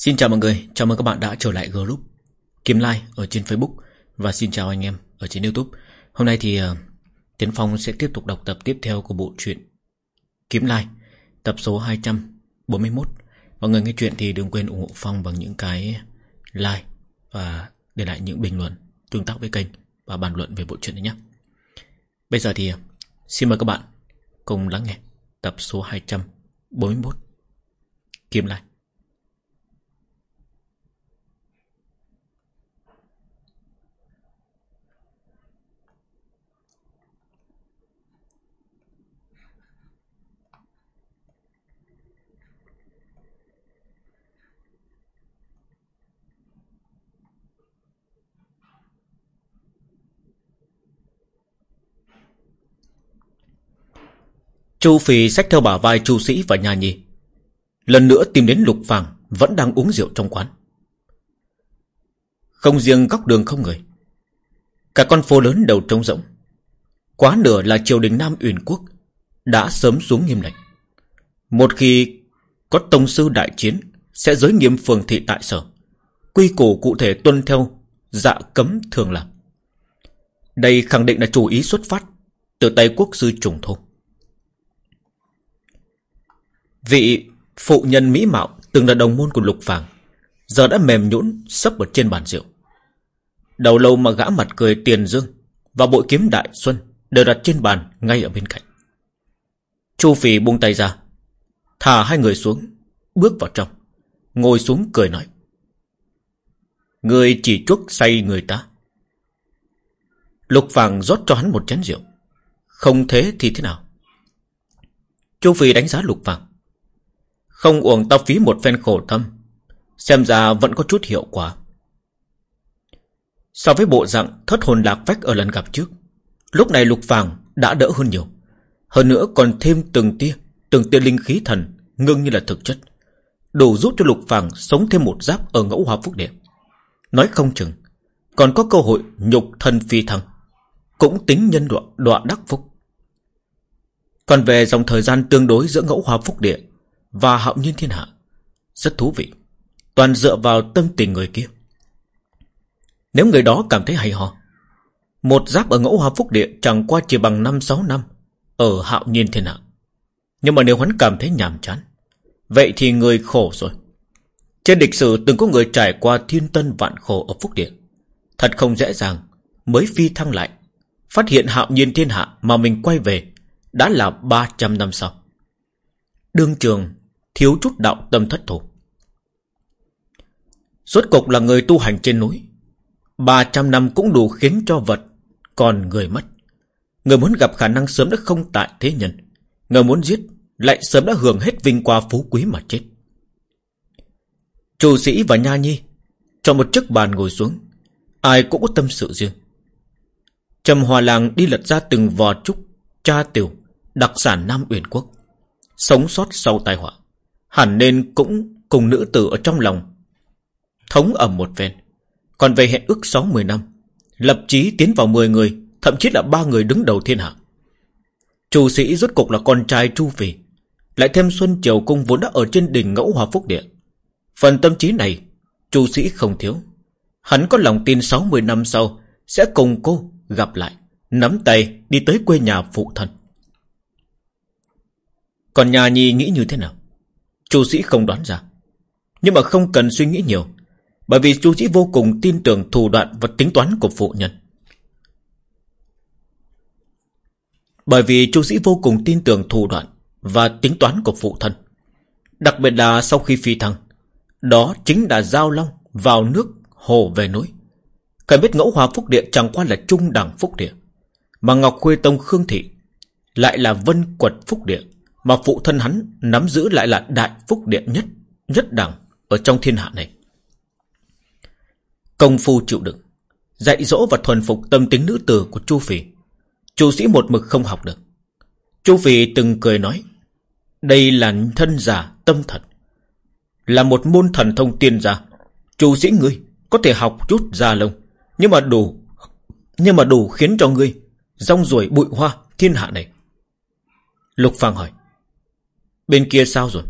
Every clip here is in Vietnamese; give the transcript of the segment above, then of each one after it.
Xin chào mọi người, chào mừng các bạn đã trở lại group Kiếm Like ở trên Facebook Và xin chào anh em ở trên Youtube. Hôm nay thì uh, Tiến Phong sẽ tiếp tục đọc tập tiếp theo của bộ truyện Kiếm Like Tập số 241 Mọi người nghe chuyện thì đừng quên ủng hộ Phong bằng những cái like Và để lại những bình luận Tương tác với kênh Và bàn luận về bộ truyện này nhé. Bây giờ thì uh, xin mời các bạn Cùng lắng nghe tập số 241 Kiếm Like Chu Phi xách theo bả vai Chu Sĩ và Nha Nhi. Lần nữa tìm đến Lục Phàng, vẫn đang uống rượu trong quán. Không riêng góc đường không người. Cả con phố lớn đều trống rỗng. Quá nửa là triều đình Nam Uyển Quốc đã sớm xuống nghiêm lệnh. Một khi có tông sư đại chiến, sẽ giới nghiêm phường thị tại sở. Quy củ cụ thể tuân theo dạ cấm thường làm. Đây khẳng định là chủ ý xuất phát từ tay quốc sư trùng thôn. Vị phụ nhân mỹ mạo từng là đồng môn của Lục Phàng, giờ đã mềm nhũn sấp ở trên bàn rượu. Đầu lâu mà gã mặt cười tiền dương và bội kiếm đại xuân đều đặt trên bàn ngay ở bên cạnh. Chu Phì buông tay ra, thả hai người xuống, bước vào trong, ngồi xuống cười nói. Người chỉ chuốc say người ta. Lục Phàng rót cho hắn một chén rượu. Không thế thì thế nào? Chu Phi đánh giá Lục Phàng. Không uổng tao phí một phen khổ tâm. Xem ra vẫn có chút hiệu quả. So với bộ dạng thất hồn lạc vách ở lần gặp trước Lúc này lục vàng đã đỡ hơn nhiều. Hơn nữa còn thêm từng tia Từng tia linh khí thần Ngưng như là thực chất. Đủ giúp cho lục vàng sống thêm một giáp ở ngẫu hoa phúc địa. Nói không chừng Còn có cơ hội nhục thân phi thăng Cũng tính nhân đoạn, đoạn đắc phúc. Còn về dòng thời gian tương đối giữa ngẫu hoa phúc địa và hạo nhiên thiên hạ. Rất thú vị. Toàn dựa vào tâm tình người kia. Nếu người đó cảm thấy hay ho, một giáp ở ngẫu hoa phúc địa chẳng qua chỉ bằng 5-6 năm ở hạo nhiên thiên hạ. Nhưng mà nếu hắn cảm thấy nhàm chán, vậy thì người khổ rồi. Trên lịch sử từng có người trải qua thiên tân vạn khổ ở phúc địa. Thật không dễ dàng, mới phi thăng lại. Phát hiện hạo nhiên thiên hạ mà mình quay về đã là 300 năm sau. Đương trường Thiếu chút đạo tâm thất thủ Suốt cục là người tu hành trên núi. 300 năm cũng đủ khiến cho vật Còn người mất. Người muốn gặp khả năng sớm đã không tại thế nhân. Người muốn giết Lại sớm đã hưởng hết vinh qua phú quý mà chết. Chủ sĩ và Nha Nhi Cho một chiếc bàn ngồi xuống. Ai cũng có tâm sự riêng. Trầm Hòa Làng đi lật ra từng vò trúc, Cha tiểu, Đặc sản Nam Uyển Quốc, Sống sót sau tai họa. Hẳn nên cũng cùng nữ tử ở trong lòng. Thống ở một phen. Còn về hẹn ước 60 năm, Lập chí tiến vào 10 người, Thậm chí là ba người đứng đầu thiên hạ. Chủ sĩ rốt cục là con trai Chu Phi Lại thêm Xuân Triều Cung vốn đã ở trên đỉnh ngẫu hòa phúc địa. Phần tâm trí này, Chu sĩ không thiếu. Hắn có lòng tin 60 năm sau Sẽ cùng cô gặp lại, Nắm tay đi tới quê nhà phụ thân. Còn nhà nhi nghĩ như thế nào? Chu sĩ không đoán ra. Nhưng mà không cần suy nghĩ nhiều. Bởi vì chu sĩ vô cùng tin tưởng thủ đoạn và tính toán của phụ nhân. Bởi vì chu sĩ vô cùng tin tưởng thủ đoạn và tính toán của phụ thân. Đặc biệt là sau khi phi thăng. Đó chính là giao long vào nước hồ về núi. Cần biết ngẫu hòa phúc địa chẳng qua là trung đẳng phúc địa. Mà Ngọc Khuê Tông Khương Thị lại là vân quật phúc địa. Mà phụ thân hắn nắm giữ lại là đại phúc điện nhất, nhất đẳng ở trong thiên hạ này. Công phu chịu đựng, dạy dỗ và thuần phục tâm tính nữ tử của Chu Phi Chu sĩ một mực không học được. Chu Phi từng cười nói, đây là thân giả tâm thật. Là một môn thần thông tiên gia, Chu sĩ ngươi có thể học chút da lông, nhưng mà đủ, nhưng mà đủ khiến cho ngươi rong ruổi bụi hoa thiên hạ này. Lục Phàng hỏi, Bên kia sao rồi?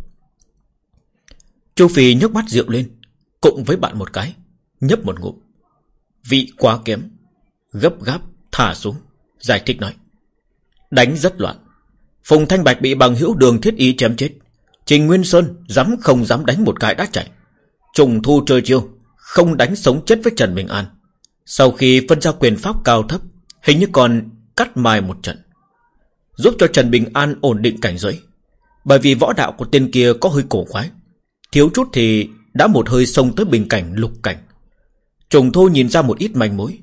Chu Phi nhấc bát rượu lên, Cộng với bạn một cái Nhấp một ngụm. Vị quá kém Gấp gáp thả xuống Giải thích nói. Đánh rất loạn. Phùng Thanh Bạch bị bằng hữu đường thiết ý chém chết. Trình Nguyên Sơn dám không dám đánh một cái đã chạy. Trùng thu chơi chiêu Không đánh sống chết với Trần Bình An. Sau khi phân ra quyền pháp cao thấp Hình như còn cắt mài một trận. Giúp cho Trần Bình An ổn định cảnh giới. Bởi vì võ đạo của tên kia có hơi cổ khoái Thiếu chút thì đã một hơi xông tới bình cảnh lục cảnh. Trùng thu nhìn ra một ít manh mối,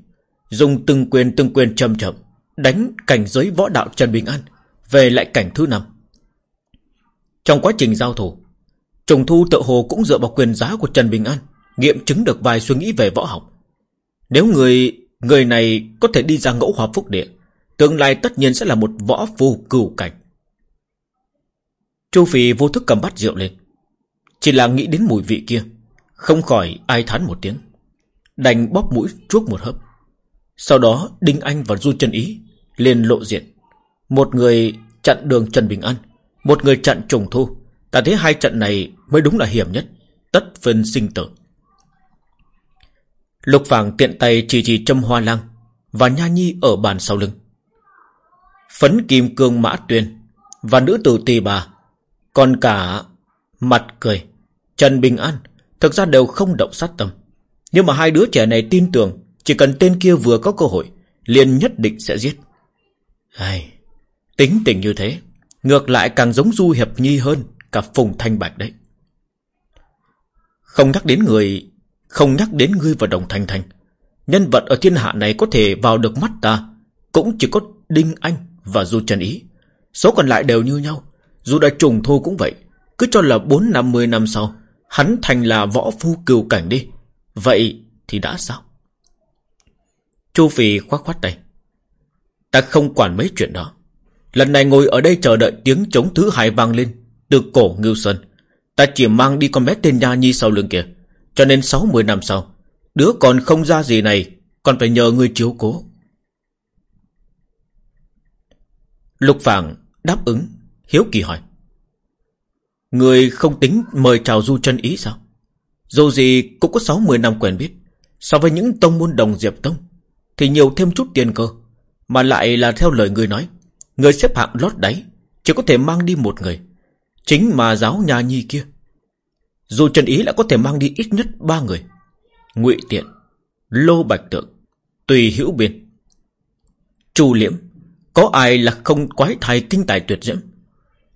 Dùng từng quyền từng quyền chậm chậm Đánh cảnh giới võ đạo Trần Bình An Về lại cảnh thứ năm. Trong quá trình giao thủ, Trùng thu tự hồ cũng dựa vào quyền giá của Trần Bình An Nghiệm chứng được vài suy nghĩ về võ học. Nếu người Người này có thể đi ra ngẫu hòa phúc địa, Tương lai tất nhiên sẽ là một võ phu cửu cảnh. Chu Phi vô thức cầm bát rượu lên. Chỉ là nghĩ đến mùi vị kia, Không khỏi ai thán một tiếng. Đành bóp mũi chuốc một hớp. Sau đó, Đinh Anh và Du Trân Ý liền lộ diện. Một người chặn đường Trần Bình An, Một người chặn trùng thu. Ta thấy hai trận này mới đúng là hiểm nhất, Tất phân sinh tử. Lục Phàng tiện tay chỉ chỉ châm hoa lang Và Nha Nhi ở bàn sau lưng. Phấn kim cương mã tuyên Và nữ tử tỳ bà còn cả mặt cười Trần Bình An Thực ra đều không động sát tâm. Nhưng mà hai đứa trẻ này tin tưởng Chỉ cần tên kia vừa có cơ hội liền nhất định sẽ giết. Ai, Tính tình như thế Ngược lại càng giống Du Hiệp Nhi hơn Cả Phùng Thanh Bạch đấy. Không nhắc đến người Không nhắc đến ngươi và Đồng Thanh Thanh Nhân vật ở thiên hạ này có thể vào được mắt ta Cũng chỉ có Đinh Anh và Du Trần Ý. Số còn lại đều như nhau dù đã trùng thu cũng vậy, Cứ cho là 4-50 năm sau, Hắn thành là võ phu cừu cảnh đi. Vậy thì đã sao? Chu Phi khoát khoát tay. Ta không quản mấy chuyện đó. Lần này ngồi ở đây chờ đợi tiếng chống thứ hai vang lên Từ cổ Ngưu Sơn. Ta chỉ mang đi con bé tên Nha Nhi sau lưng kia. Cho nên 60 năm sau, Đứa còn không ra gì này, Còn phải nhờ người chiếu cố. Lục Phàng đáp ứng. Hiếu kỳ hỏi. Người không tính mời chào du chân ý sao? Dù gì cũng có 60 năm quen biết. So với những tông môn đồng diệp tông, Thì nhiều thêm chút tiền cơ. Mà lại là theo lời người nói, Người xếp hạng lót đáy, Chỉ có thể mang đi một người. Chính mà giáo nhà nhi kia. Dù Trần Ý lại có thể mang đi ít nhất ba người. Ngụy Tiện, Lô Bạch Tượng, Tùy Hữu Biên. Chu Liễm, Có ai là không quái thai kinh tài tuyệt diễm?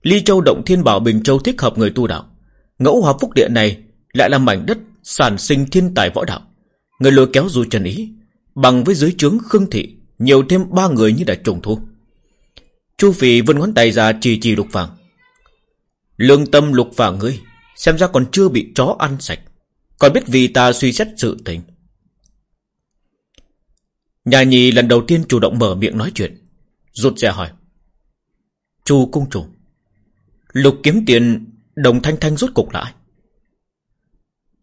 Ly Châu Động Thiên Bảo Bình Châu thích hợp người tu đạo. Ngẫu hòa phúc địa này Lại là mảnh đất sản sinh thiên tài võ đạo. Người lôi kéo Du Trần Ý, Bằng với dưới trướng Khương Thị, Nhiều thêm ba người như đã trùng thu. Chu Phì vươn ngón tay ra chỉ chỉ lục vàng Lương tâm lục vàng ngươi Xem ra còn chưa bị chó ăn sạch. Còn biết vì ta suy xét sự tình. Nhà nhì lần đầu tiên chủ động mở miệng nói chuyện. Rụt rè hỏi. Chu cung chủ Lục kiếm tiền, Đồng thanh thanh rút cục lại.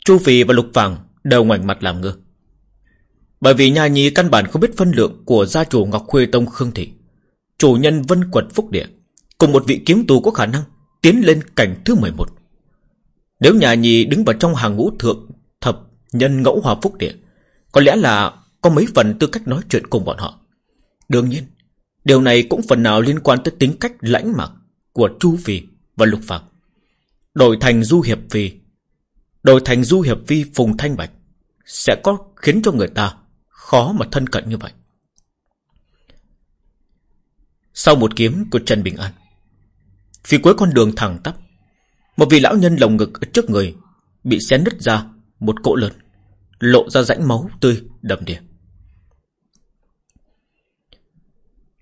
Chu Phì và Lục Vàng Đều ngoảnh mặt làm ngơ. Bởi vì nhà nhì căn bản không biết phân lượng Của gia chủ Ngọc Khuê Tông Khương Thị, Chủ nhân Vân Quật Phúc Địa, Cùng một vị kiếm tù có khả năng Tiến lên cảnh thứ 11 Nếu nhà nhì đứng vào trong hàng ngũ thượng Thập nhân ngẫu hòa Phúc Địa, Có lẽ là có mấy phần tư cách nói chuyện cùng bọn họ. Đương nhiên, Điều này cũng phần nào liên quan tới tính cách lãnh mạc Của Chu Phi và Lục phạc Đổi thành Du Hiệp Phi, Đổi thành Du Hiệp Phi Phùng Thanh Bạch, Sẽ có khiến cho người ta Khó mà thân cận như vậy. Sau một kiếm của Trần Bình An, Phía cuối con đường thẳng tắp, Một vị lão nhân lồng ngực ở trước người Bị xé nứt ra Một cỗ lớn, Lộ ra rãnh máu tươi đầm đìa.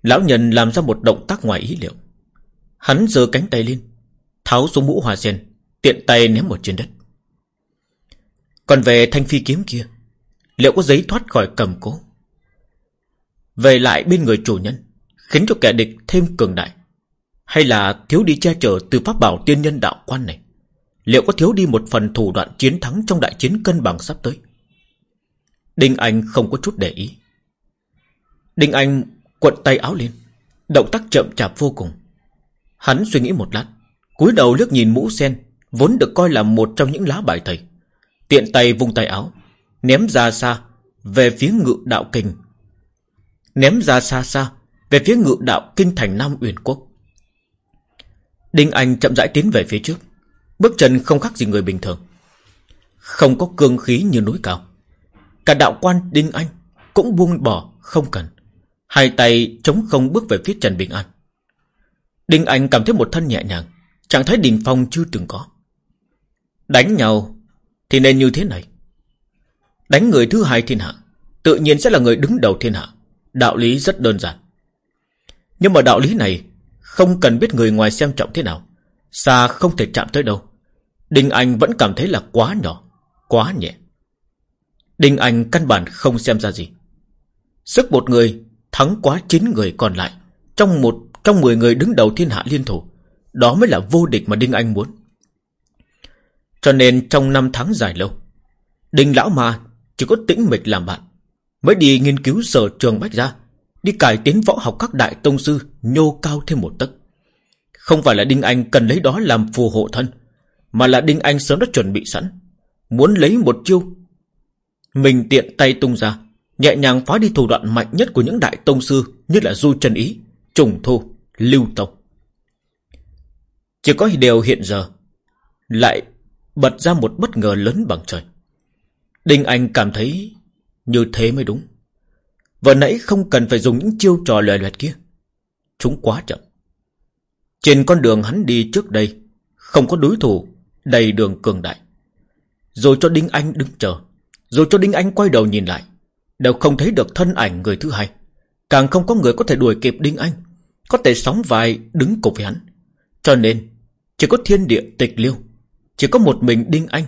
Lão nhân làm ra một động tác ngoài ý liệu. Hắn giơ cánh tay lên Tháo xuống mũ hoa sen, Tiện tay ném một trên đất. Còn về thanh phi kiếm kia, Liệu có giấy thoát khỏi cầm cố? Về lại bên người chủ nhân, Khiến cho kẻ địch thêm cường đại. Hay là thiếu đi che chở từ pháp bảo tiên nhân đạo quan này? Liệu có thiếu đi một phần thủ đoạn chiến thắng Trong đại chiến cân bằng sắp tới? Đinh Anh không có chút để ý. Đinh Anh quận tay áo lên, Động tác chậm chạp vô cùng. Hắn suy nghĩ một lát cúi đầu liếc nhìn mũ sen, Vốn được coi là một trong những lá bài thầy. Tiện tay vung tay áo, Ném ra xa, Về phía ngự đạo kinh. Ném ra xa xa, Về phía ngự đạo kinh thành Nam Uyển Quốc. Đinh Anh chậm rãi tiến về phía trước, Bước chân không khác gì người bình thường. Không có cương khí như núi cao. Cả đạo quan Đinh Anh Cũng buông bỏ không cần, Hai tay chống không bước về phía Trần Bình An. Đinh Anh cảm thấy một thân nhẹ nhàng Trạng thái đình phong chưa từng có. Đánh nhau Thì nên như thế này. Đánh người thứ hai thiên hạ, Tự nhiên sẽ là người đứng đầu thiên hạ. Đạo lý rất đơn giản. Nhưng mà đạo lý này Không cần biết người ngoài xem trọng thế nào, Xa không thể chạm tới đâu. Đinh Anh vẫn cảm thấy là quá nhỏ, Quá nhẹ. Đinh Anh căn bản không xem ra gì. Sức một người Thắng quá chín người còn lại, Trong một, trong mười người đứng đầu thiên hạ liên thủ đó mới là vô địch mà Đinh Anh muốn. Cho nên trong năm tháng dài lâu, Đinh Lão Ma chỉ có tĩnh mịch làm bạn, Mới đi nghiên cứu sở trường bách ra Đi cải tiến võ học các đại tông sư, Nhô cao thêm một tấc. Không phải là Đinh Anh cần lấy đó làm phù hộ thân, Mà là Đinh Anh sớm đã chuẩn bị sẵn, Muốn lấy một chiêu. Mình tiện tay tung ra, Nhẹ nhàng phá đi thủ đoạn mạnh nhất của những đại tông sư, Như là Du Trần Ý, Trùng Thu, Lưu Tộc. Chỉ có điều hiện giờ Lại bật ra một bất ngờ lớn bằng trời Đinh Anh cảm thấy như thế mới đúng. Vừa nãy không cần phải dùng những chiêu trò lòe loẹt kia. Chúng quá chậm. Trên con đường hắn đi trước đây, không có đối thủ, đầy đường cường đại. Rồi cho Đinh Anh đứng chờ, rồi cho Đinh Anh quay đầu nhìn lại, đều không thấy được thân ảnh người thứ hai. Càng không có người có thể đuổi kịp Đinh Anh, có thể sóng vai đứng cùng với hắn. Cho nên, chỉ có thiên địa tịch liêu, chỉ có một mình Đinh Anh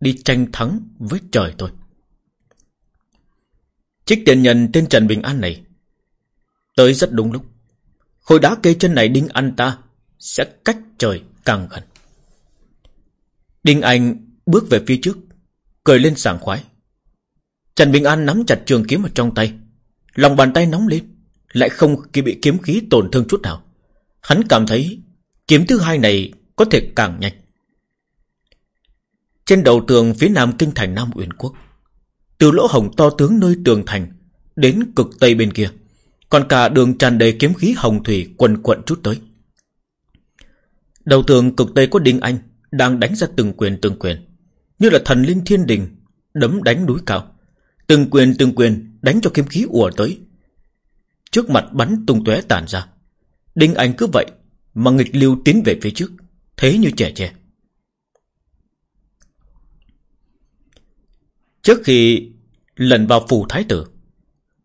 đi tranh thắng với trời thôi. Trích tiền nhân tên Trần Bình An này Tới rất đúng lúc. Khối đá kê chân này Đinh Anh ta Sẽ cách trời càng gần. Đinh Anh bước về phía trước Cười lên sảng khoái. Trần Bình An nắm chặt trường kiếm ở trong tay Lòng bàn tay nóng lên Lại không bị kiếm khí tổn thương chút nào. Hắn cảm thấy Kiếm thứ hai này có thể càng nhanh. Trên đầu tường phía nam kinh thành Nam Uyển Quốc, từ lỗ hồng to tướng nơi tường thành Đến cực tây bên kia, Còn cả đường tràn đầy kiếm khí hồng thủy quần quận chút tới. Đầu tường cực tây có Đinh Anh Đang đánh ra từng quyền từng quyền, Như là thần linh thiên đình Đấm đánh núi cao. Từng quyền từng quyền đánh cho kiếm khí ùa tới. Trước mặt bắn tung tóe tàn ra, Đinh Anh cứ vậy Mà nghịch lưu tiến về phía trước. Thế như trẻ trẻ Trước khi lần vào phủ thái tử,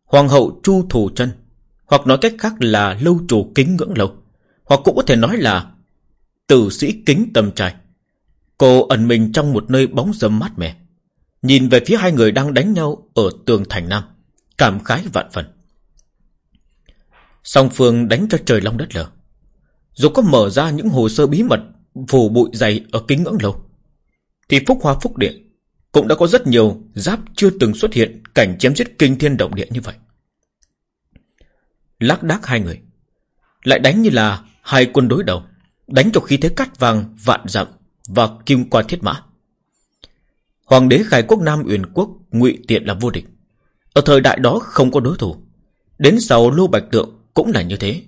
Hoàng hậu Chu Thù chân hoặc nói cách khác là lâu chủ kính ngưỡng lâu, hoặc cũng có thể nói là tử sĩ kính tâm trai. Cô ẩn mình trong một nơi bóng râm mát mẻ, nhìn về phía hai người đang đánh nhau ở tường thành Nam, cảm khái vạn phần. Song phương đánh cho trời long đất lở. Dù có mở ra những hồ sơ bí mật phủ bụi dày ở kính ngưỡng lâu, thì phúc hoa phúc điện cũng đã có rất nhiều giáp chưa từng xuất hiện cảnh chém giết kinh thiên động địa như vậy. Lác đác hai người, lại đánh như là hai quân đối đầu, đánh cho khí thế cắt vàng vạn dặm và kim qua thiết mã. Hoàng đế khai quốc Nam Uyển quốc ngụy tiện là vô địch. Ở thời đại đó không có đối thủ. Đến sau Lô Bạch Tượng cũng là như thế.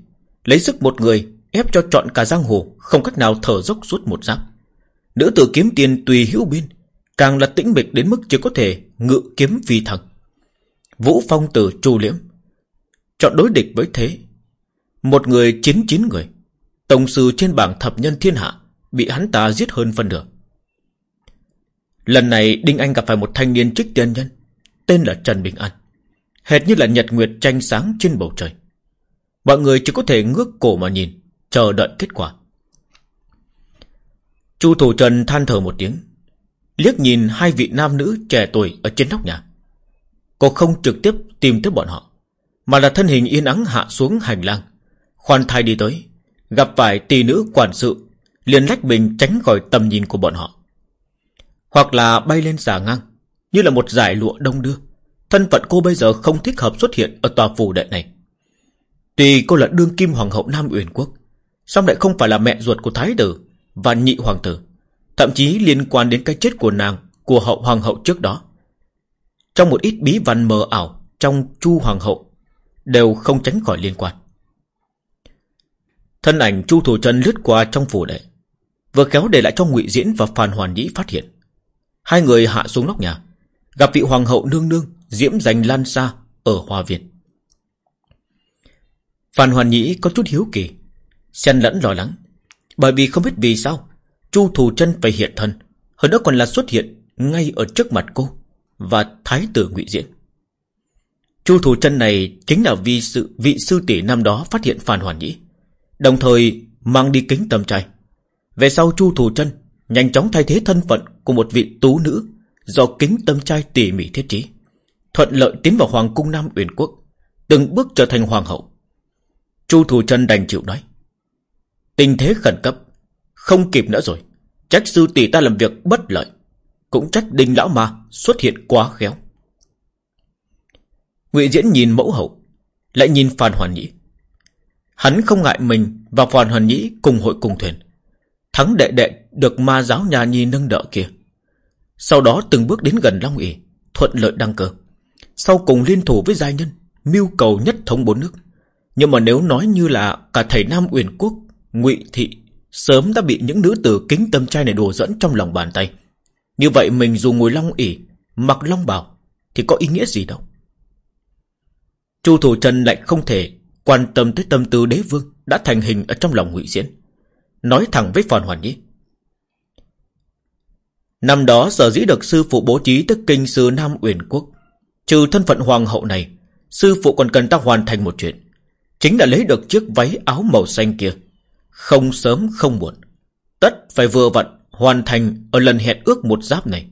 Lấy sức một người ép cho trọn cả giang hồ, không cách nào thở dốc suốt một giáp. Nữ tử kiếm tiền tùy hữu biên, Càng là tĩnh mịch đến mức chỉ có thể ngự kiếm phi thần. Vũ Phong từ tru liễm. Chọn đối địch với thế. Một người chiến chín người. Tổng sư trên bảng thập nhân thiên hạ, bị hắn ta giết hơn phân nửa. Lần này Đinh Anh gặp phải một thanh niên trích tiên nhân, Tên là Trần Bình An, Hệt như là nhật nguyệt tranh sáng trên bầu trời Mọi người chỉ có thể ngước cổ mà nhìn Chờ đợi kết quả Chu thủ Trần than thở một tiếng liếc nhìn hai vị nam nữ trẻ tuổi ở trên nóc nhà. Cô không trực tiếp tìm tới bọn họ, mà là thân hình yên ắng hạ xuống hành lang, khoan thai đi tới, gặp phải tỷ nữ quản sự, liền lách mình tránh khỏi tầm nhìn của bọn họ. Hoặc là bay lên xà ngang, như là một giải lụa đông đưa. Thân phận cô bây giờ không thích hợp xuất hiện ở tòa phủ đệ này. Tuy cô là đương kim hoàng hậu Nam Uyển Quốc, xong lại không phải là mẹ ruột của thái tử và nhị hoàng tử. Thậm chí liên quan đến cái chết của nàng của hậu hoàng hậu trước đó. Trong một ít bí văn mờ ảo trong chu hoàng hậu đều không tránh khỏi liên quan. Thân ảnh chu thủ chân lướt qua trong phủ đệ, vừa kéo để lại cho ngụy Diễn và Phan Hoàn Nhĩ phát hiện. Hai người hạ xuống nóc nhà, gặp vị hoàng hậu nương nương diễm Dành lan xa ở hoa viện. Phan Hoàn Nhĩ có chút hiếu kỳ, xen lẫn lo lắng, bởi vì không biết vì sao Chu Thủ Chân phải hiện thân, hơn nữa còn là xuất hiện ngay ở trước mặt cô và thái tử Ngụy Diễn. Chu Thủ Chân này chính là vì sự vị sư tỷ năm đó phát hiện Phan Hoàn Nhĩ, đồng thời mang đi kính tâm trai. Về sau Chu Thủ Chân nhanh chóng thay thế thân phận của một vị tú nữ do kính tâm trai tỉ mỉ thiết trí, thuận lợi tiến vào hoàng cung Nam Uyển quốc, từng bước trở thành hoàng hậu. Chu Thủ Chân đành chịu nói: Tình thế khẩn cấp, không kịp nữa rồi. Trách sư tỷ ta làm việc bất lợi. Cũng trách đinh lão ma xuất hiện quá khéo. Ngụy Diễn nhìn mẫu hậu, lại nhìn Phan Hoàn Nhĩ. Hắn không ngại mình và Phan Hoàn Nhĩ cùng hội cùng thuyền. Thắng đệ đệ được ma giáo nhà nhi nâng đỡ kia. Sau đó từng bước đến gần Long ỉ, thuận lợi đăng cơ. Sau cùng liên thủ với giai nhân, mưu cầu nhất thống bốn nước. Nhưng mà nếu nói như là cả thầy Nam Uyển Quốc, Ngụy Thị Sớm đã bị những nữ tử kính tâm trai này đùa dẫn trong lòng bàn tay. Như vậy mình dù ngồi long ỉ, Mặc long bào Thì có ý nghĩa gì đâu? Chu Thủ Trần lại không thể Quan tâm tới tâm tư đế vương Đã thành hình ở trong lòng ngụy Diễn. Nói thẳng với Phòn Hoàn Nhi. Năm đó sở dĩ được sư phụ bố trí Tức kinh sư Nam Uyển Quốc, Trừ thân phận hoàng hậu này, Sư phụ còn cần ta hoàn thành một chuyện, Chính là lấy được chiếc váy áo màu xanh kia không sớm, không muộn. Tất phải vừa vặn Hoàn thành ở lần hẹn ước một giáp này.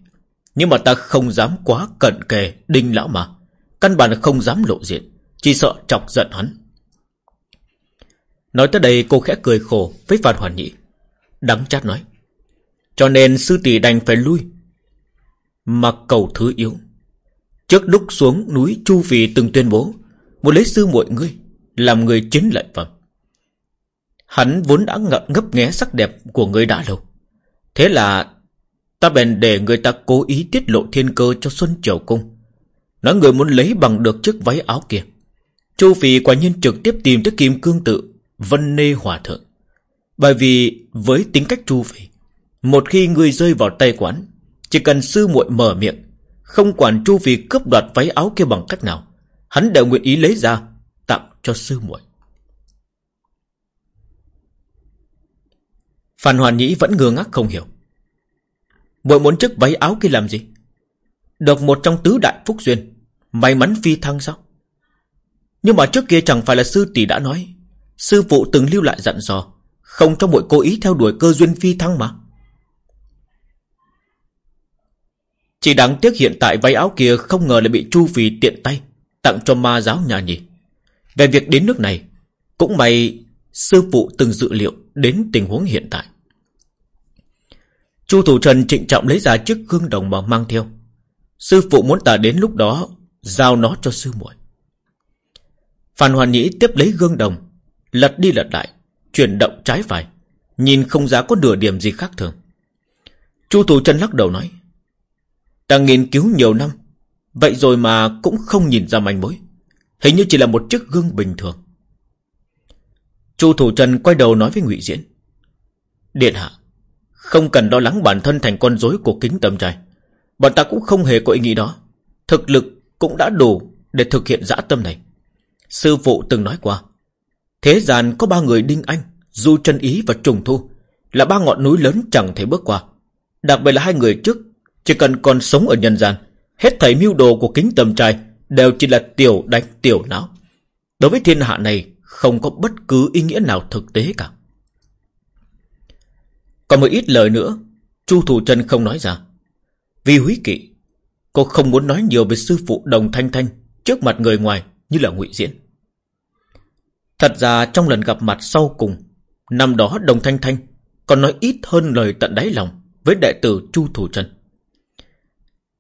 Nhưng mà ta không dám quá cận kề, Đinh lão mà. Căn bản không dám lộ diện, Chỉ sợ chọc giận hắn. Nói tới đây, cô khẽ cười khổ Với Phan Hoàn Nhị. Đắng chát nói, Cho nên sư tỷ đành phải lui, Mà cầu thứ yếu. Trước lúc xuống núi Chu Vì từng tuyên bố Muốn lấy sư muội ngươi Làm người chính lệnh phẩm. Hắn vốn đã ngậm ngấp nghé sắc đẹp của người đã lâu. Thế là ta bèn để người ta cố ý tiết lộ thiên cơ cho Xuân Triều Cung. Nói người muốn lấy bằng được chiếc váy áo kia. Chu Phi quả nhiên trực tiếp tìm tới Kim Cương Tự, Vân Nê Hòa Thượng. Bởi vì với tính cách Chu Phi, một khi người rơi vào tay quán, chỉ cần sư muội mở miệng, không quản Chu Phi cướp đoạt váy áo kia bằng cách nào, hắn đều nguyện ý lấy ra tặng cho sư muội. Phan Hoàn Nhĩ vẫn ngơ ngác không hiểu. bội muốn chức váy áo kia làm gì? Được một trong tứ đại phúc duyên, may mắn phi thăng sao? Nhưng mà trước kia chẳng phải là sư tỷ đã nói, sư phụ từng lưu lại dặn dò, không cho muội cố ý theo đuổi cơ duyên phi thăng mà. Chỉ đáng tiếc hiện tại váy áo kia không ngờ lại bị Chu Vì tiện tay tặng cho ma giáo nhà nhỉ. Về việc đến nước này, cũng may sư phụ từng dự liệu đến tình huống hiện tại. Chu Thủ Trần trịnh trọng lấy ra chiếc gương đồng mà mang theo. Sư phụ muốn ta đến lúc đó giao nó cho sư muội. Phan Hoàn Nhĩ tiếp lấy gương đồng, lật đi lật lại, chuyển động trái phải, nhìn không giá có nửa điểm gì khác thường. Chu Thủ Trần lắc đầu nói, ta nghiên cứu nhiều năm, vậy rồi mà cũng không nhìn ra manh mối, hình như chỉ là một chiếc gương bình thường. Chu Thủ Trần quay đầu nói với Ngụy Diễn, Điện hạ, không cần lo lắng bản thân thành con rối của kính tâm trai. Bọn ta cũng không hề có ý nghĩ đó. Thực lực cũng đã đủ để thực hiện dã tâm này. Sư phụ từng nói qua. Thế gian có ba người Đinh Anh, Du chân Ý và Trùng Thu. Là ba ngọn núi lớn chẳng thể bước qua. Đặc biệt là hai người trước. Chỉ cần còn sống ở nhân gian. Hết thảy mưu đồ của kính tâm trai đều chỉ là tiểu đánh tiểu não. Đối với thiên hạ này không có bất cứ ý nghĩa nào thực tế cả. Còn một ít lời nữa, Chu Thủ Trần không nói ra. Vì húy kỵ, Cô không muốn nói nhiều về sư phụ Đồng Thanh Thanh Trước mặt người ngoài như là ngụy Diễn. Thật ra trong lần gặp mặt sau cùng, Năm đó Đồng Thanh Thanh Còn nói ít hơn lời tận đáy lòng Với đệ tử Chu Thủ Trần.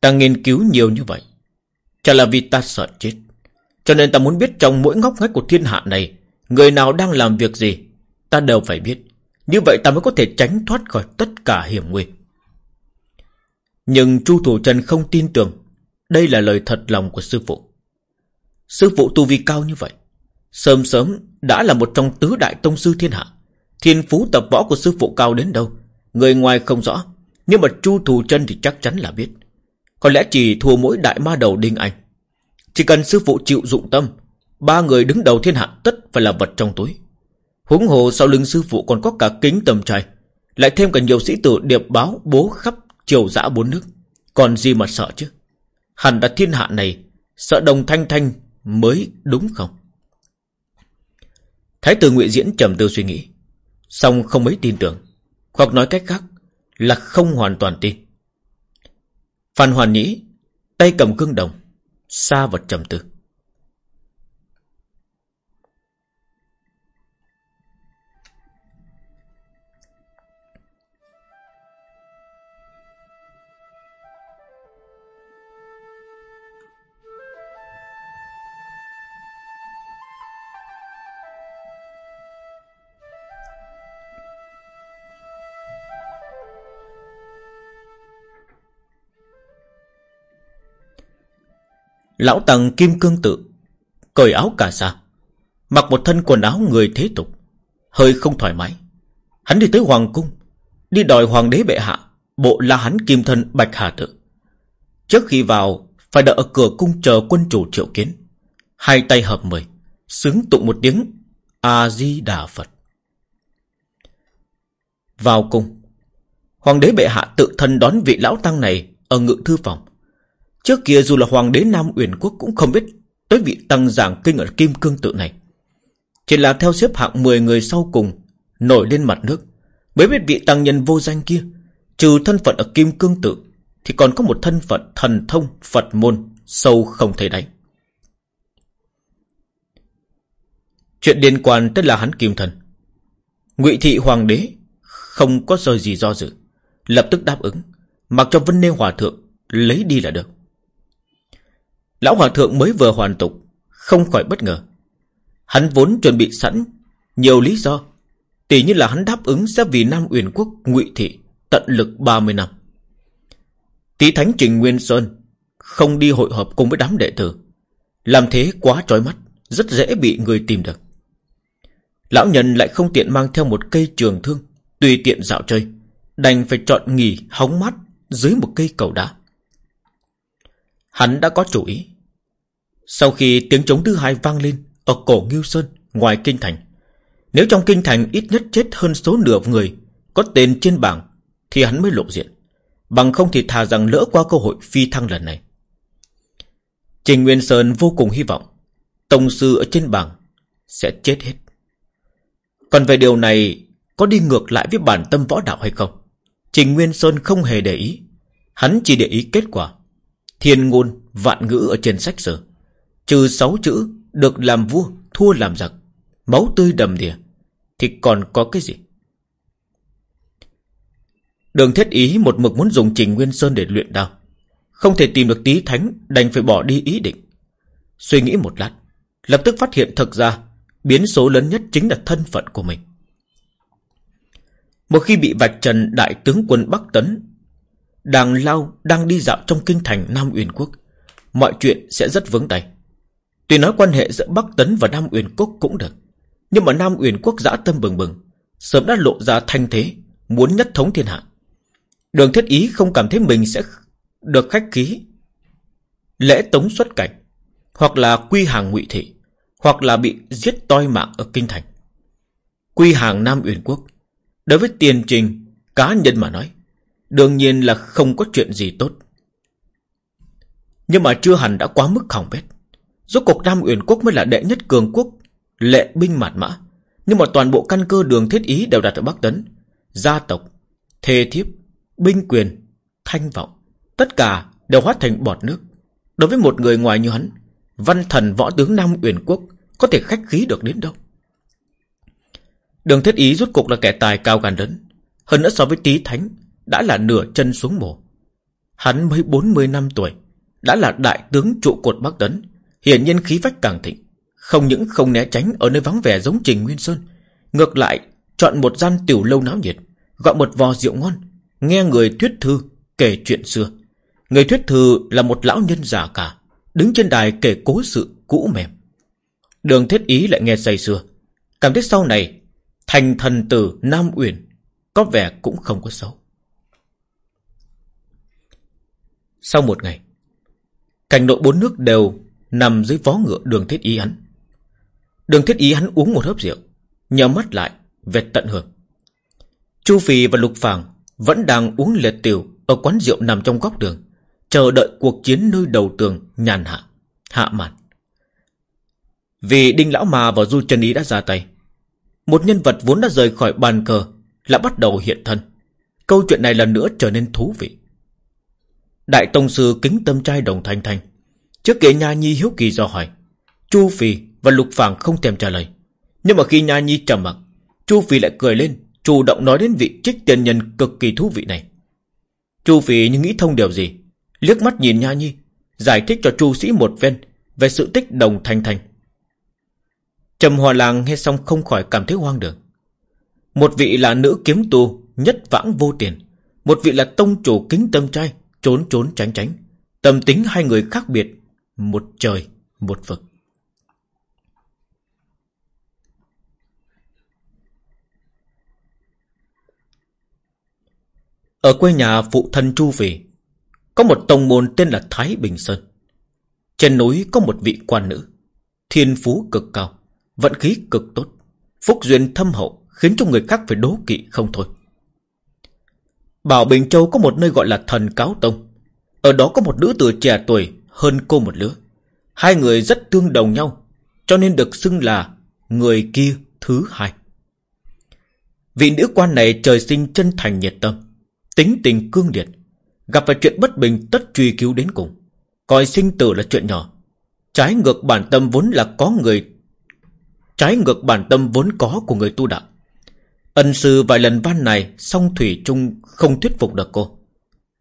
Ta nghiên cứu nhiều như vậy, Chả là vì ta sợ chết, Cho nên ta muốn biết trong mỗi ngóc ngách của thiên hạ này, Người nào đang làm việc gì, Ta đều phải biết như vậy ta mới có thể tránh thoát khỏi tất cả hiểm nguy. Nhưng Chu Thủ Trần không tin tưởng. Đây là lời thật lòng của sư phụ. Sư phụ tu vi cao như vậy, Sớm sớm đã là một trong tứ đại tông sư thiên hạ. Thiên phú tập võ của sư phụ cao đến đâu, Người ngoài không rõ. Nhưng mà Chu Thủ chân thì chắc chắn là biết. Có lẽ chỉ thua mỗi đại ma đầu Đinh Anh. Chỉ cần sư phụ chịu dụng tâm, Ba người đứng đầu thiên hạ tất phải là vật trong túi. Húng hồ sau lưng sư phụ còn có cả kính tầm trời, Lại thêm cả nhiều sĩ tử điệp báo bố khắp triều dã bốn nước. Còn gì mà sợ chứ? Hẳn đã thiên hạ này Sợ đồng thanh thanh mới đúng không? Thái tử ngụy Diễn trầm tư suy nghĩ Xong không mấy tin tưởng Hoặc nói cách khác Là không hoàn toàn tin. Phan Hoàn Nhĩ Tay cầm cương đồng Xa vật trầm tư. Lão tăng Kim Cương Tự, Cởi áo cà sa Mặc một thân quần áo người thế tục, Hơi không thoải mái. Hắn đi tới Hoàng Cung, Đi đòi Hoàng đế bệ hạ, Bộ là hắn kim thân Bạch Hà Tự. Trước khi vào, Phải đợi ở cửa cung chờ quân chủ triệu kiến. Hai tay hợp mười Xứng tụng một tiếng, A-di-đà Phật. Vào cung, Hoàng đế bệ hạ tự thân đón vị lão tăng này Ở ngự thư phòng. Trước kia dù là hoàng đế Nam Uyển Quốc cũng không biết tới vị tăng giảng kinh ở Kim Cương Tự này. Chỉ là theo xếp hạng 10 người sau cùng nổi lên mặt nước mới biết vị tăng nhân vô danh kia trừ thân phận ở Kim Cương Tự thì còn có một thân phận thần thông Phật môn sâu không thể đánh. Chuyện liên quan tất là hắn Kim Thần. Ngụy thị hoàng đế không có rời gì do dự, lập tức đáp ứng, mặc cho Vân Nê hòa thượng lấy đi là được. Lão Hòa Thượng mới vừa hoàn tục, Không khỏi bất ngờ. Hắn vốn chuẩn bị sẵn Nhiều lý do Tỷ như là hắn đáp ứng sẽ vì Nam Uyển Quốc ngụy thị Tận lực 30 năm. Tí Thánh Trình Nguyên Sơn Không đi hội họp cùng với đám đệ tử, Làm thế quá trói mắt, Rất dễ bị người tìm được. Lão nhân lại không tiện mang theo một cây trường thương, Tùy tiện dạo chơi, Đành phải chọn nghỉ hóng mát Dưới một cây cầu đá. Hắn đã có chủ ý sau khi tiếng trống thứ hai vang lên Ở cổ Ngưu Sơn ngoài kinh thành, Nếu trong kinh thành ít nhất chết hơn số nửa người Có tên trên bảng Thì hắn mới lộ diện. Bằng không thì thà rằng lỡ qua cơ hội phi thăng lần này. Trình Nguyên Sơn vô cùng hy vọng Tông sư ở trên bảng Sẽ chết hết. Còn về điều này Có đi ngược lại với bản tâm võ đạo hay không? Trình Nguyên Sơn không hề để ý. Hắn chỉ để ý kết quả. Thiên ngôn vạn ngữ ở trên sách sử Trừ sáu chữ Được làm vua, thua làm giặc, Máu tươi đầm đìa, Thì còn có cái gì? Đường thiết ý một mực muốn dùng trình Nguyên Sơn để luyện đao. Không thể tìm được tí thánh, Đành phải bỏ đi ý định. Suy nghĩ một lát, Lập tức phát hiện thực ra Biến số lớn nhất chính là thân phận của mình. Một khi bị vạch trần đại tướng quân Bắc Tấn, Đàng Lao đang đi dạo trong kinh thành Nam Uyển Quốc, Mọi chuyện sẽ rất vướng tay. Tuy nói quan hệ giữa Bắc Tấn và Nam Uyển Quốc cũng được, Nhưng mà Nam Uyển Quốc dã tâm bừng bừng, Sớm đã lộ ra thanh thế, Muốn nhất thống thiên hạ. Đường thiết ý không cảm thấy mình sẽ Được khách khí. Lễ tống xuất cảnh, Hoặc là quy hàng ngụy thị, Hoặc là bị giết toi mạng ở Kinh Thành. Quy hàng Nam Uyển Quốc, Đối với tiền trình, Cá nhân mà nói, Đương nhiên là không có chuyện gì tốt. Nhưng mà chưa hẳn đã quá mức hỏng bét. Rốt cuộc Nam Uyển Quốc mới là đệ nhất cường quốc Lệ binh mạt mã. Nhưng mà toàn bộ căn cơ đường thiết ý đều đặt ở Bắc Tấn. Gia tộc Thề thiếp, Binh quyền, Thanh vọng, Tất cả đều hóa thành bọt nước. Đối với một người ngoài như hắn, Văn thần võ tướng Nam Uyển Quốc Có thể khách khí được đến đâu? Đường thiết ý rốt cuộc là kẻ tài cao gan lớn, Hơn nữa so với tí thánh Đã là nửa chân xuống mồ. Hắn mới 40 năm tuổi, Đã là đại tướng trụ cột Bắc Tấn. Hiển nhiên khí phách càng thịnh Không những không né tránh ở nơi vắng vẻ giống Trình Nguyên Sơn Ngược lại Chọn một gian tiểu lâu náo nhiệt Gọi một vò rượu ngon Nghe người thuyết thư kể chuyện xưa. Người thuyết thư là một lão nhân già cả, đứng trên đài kể cố sự cũ mềm. Đường thiết ý lại nghe say xưa, cảm thấy sau này thành thần tử Nam Uyển có vẻ cũng không có xấu. Sau một ngày, cảnh nội bốn nước đều nằm dưới vó ngựa đường thiết ý hắn. Đường thiết ý hắn uống một hớp rượu, Nhờ mắt lại, vẹt tận hưởng. Chu Phi và Lục Phàng vẫn đang uống liệt tiểu ở quán rượu nằm trong góc đường, chờ đợi cuộc chiến nơi đầu tường nhàn hạ, hạ màn. Vì Đinh Lão Mà và Du Trần Ý đã ra tay, một nhân vật vốn đã rời khỏi bàn cờ lại bắt đầu hiện thân. Câu chuyện này lần nữa trở nên thú vị. Đại Tông Sư kính tâm trai đồng thanh thanh. Trước kia Nha Nhi hiếu kỳ do hỏi. Chu Phi và Lục Phàng không thèm trả lời. Nhưng mà khi Nha Nhi trầm mặc, Chu Phi lại cười lên, chủ động nói đến vị trích tiền nhân cực kỳ thú vị này. Chu Phi như nghĩ thông điều gì, liếc mắt nhìn Nha Nhi, giải thích cho Chu Sĩ một ven về sự tích đồng thanh thanh. Trầm Hòa Làng nghe xong không khỏi cảm thấy hoang đường. Một vị là nữ kiếm tu, nhất vãng vô tiền. Một vị là tông chủ kính tâm trai, trốn trốn tránh tránh. Tâm tính hai người khác biệt, một trời, một vực. Ở quê nhà phụ thân Chu Vì, có một tông môn tên là Thái Bình Sơn. Trên núi có một vị quan nữ, thiên phú cực cao, vận khí cực tốt, phúc duyên thâm hậu, khiến cho người khác phải đố kỵ không thôi. Bảo Bình Châu có một nơi gọi là thần cáo tông. Ở đó có một nữ tử trẻ tuổi hơn cô một lứa. Hai người rất tương đồng nhau, cho nên được xưng là người kia thứ hai. Vị nữ quan này trời sinh chân thành nhiệt tâm, tính tình cương liệt, gặp phải chuyện bất bình tất truy cứu đến cùng, coi sinh tử là chuyện nhỏ. Trái ngược bản tâm vốn là có người Trái ngược bản tâm vốn có của người tu đạo Ân sư vài lần van này Song Thủy Trung không thuyết phục được cô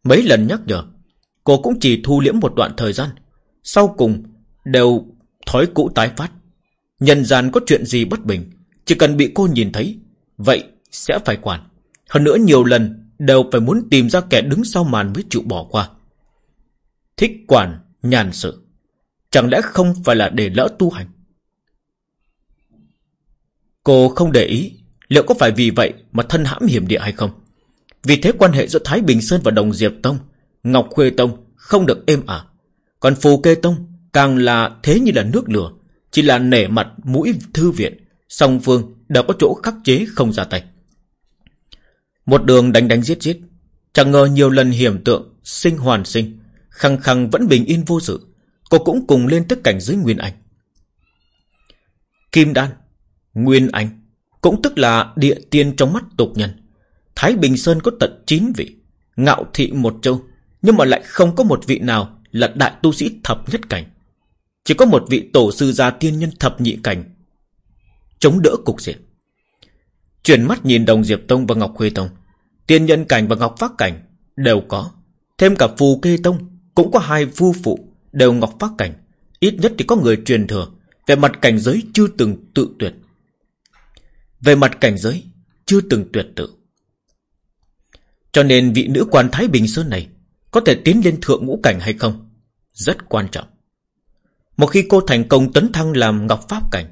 Mấy lần nhắc nhở Cô cũng chỉ thu liễm một đoạn thời gian. Sau cùng đều thói cũ tái phát. Nhân gian có chuyện gì bất bình Chỉ cần bị cô nhìn thấy Vậy sẽ phải quản. Hơn nữa nhiều lần đều phải muốn tìm ra kẻ đứng sau màn mới chịu bỏ qua. Thích quản, nhàn sự Chẳng lẽ không phải là để lỡ tu hành? Cô không để ý Liệu có phải vì vậy mà thân hãm hiểm địa hay không. Vì thế quan hệ giữa Thái Bình Sơn và Đồng Diệp Tông Ngọc Khuê Tông không được êm ả. Còn Phù Kê Tông càng là thế như là nước lửa, Chỉ là nể mặt mũi thư viện, Song phương đều có chỗ khắc chế không ra tay. Một đường đánh đánh giết giết, Chẳng ngờ nhiều lần hiểm tượng, Sinh hoàn sinh, Khăng khăng vẫn bình yên vô sự, Cô cũng cùng lên tức cảnh dưới Nguyên Anh. Kim Đan, Nguyên Anh Cũng tức là địa tiên trong mắt tục nhân. Thái Bình Sơn có tận 9 vị, Ngạo thị một châu nhưng mà lại không có một vị nào Là đại tu sĩ thập nhất cảnh. Chỉ có một vị tổ sư gia tiên nhân thập nhị cảnh Chống đỡ cục diện. Chuyển mắt nhìn Đồng Diệp Tông và Ngọc Khuê Tông, Tiên nhân cảnh và Ngọc Phát Cảnh Đều có. Thêm cả Phù Kê Tông Cũng có hai phu phụ Đều Ngọc Phát Cảnh. Ít nhất thì có người truyền thừa Về mặt cảnh giới chưa từng tự tuyệt. Về mặt cảnh giới Chưa từng tuyệt tự. Cho nên vị nữ quan Thái Bình Sơn này có thể tiến lên thượng ngũ cảnh hay không? Rất quan trọng. Một khi cô thành công tấn thăng làm Ngọc Pháp Cảnh,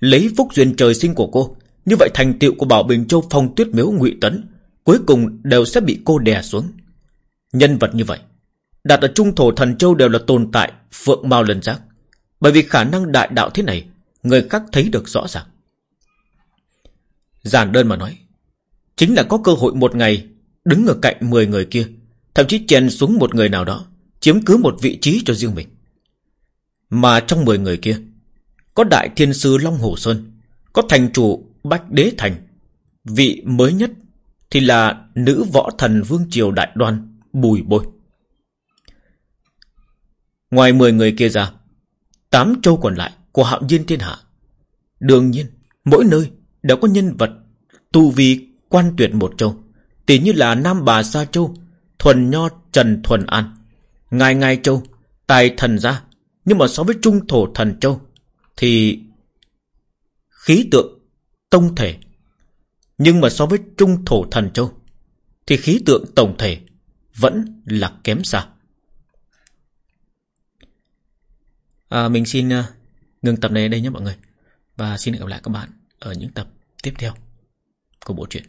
Lấy phúc duyên trời sinh của cô, Như vậy thành tựu của Bảo Bình Châu Phong Tuyết Miếu ngụy Tấn Cuối cùng đều sẽ bị cô đè xuống. Nhân vật như vậy đạt ở trung thổ thần châu đều là tồn tại, Phượng mau lần giác Bởi vì khả năng đại đạo thế này, Người khác thấy được rõ ràng. Giản đơn mà nói, Chính là có cơ hội một ngày Đứng ở cạnh 10 người kia Thậm chí chèn xuống một người nào đó Chiếm cứ một vị trí cho riêng mình. Mà trong 10 người kia Có đại thiên sư Long Hồ Sơn Có thành chủ Bách Đế Thành. Vị mới nhất Thì là nữ võ thần Vương Triều Đại Đoan Bùi Bôi. Ngoài 10 người kia ra Tám châu còn lại của hạo nhiên thiên hạ. Đương nhiên Mỗi nơi đều có nhân vật tu vi quan tuyệt một châu, tỷ như là Nam Bà Sa Châu, Thuần Nho Trần Thuần An, Ngài Ngài Châu, Tài Thần Gia, nhưng mà so với Trung Thổ Thần Châu, thì khí tượng tông thể, nhưng mà so với Trung Thổ Thần Châu, thì khí tượng tổng thể Vẫn là kém xa. À, Mình xin à, ngừng tập này đây nhé mọi người Và xin gặp lại các bạn Ở những tập tiếp theo Của bộ truyện.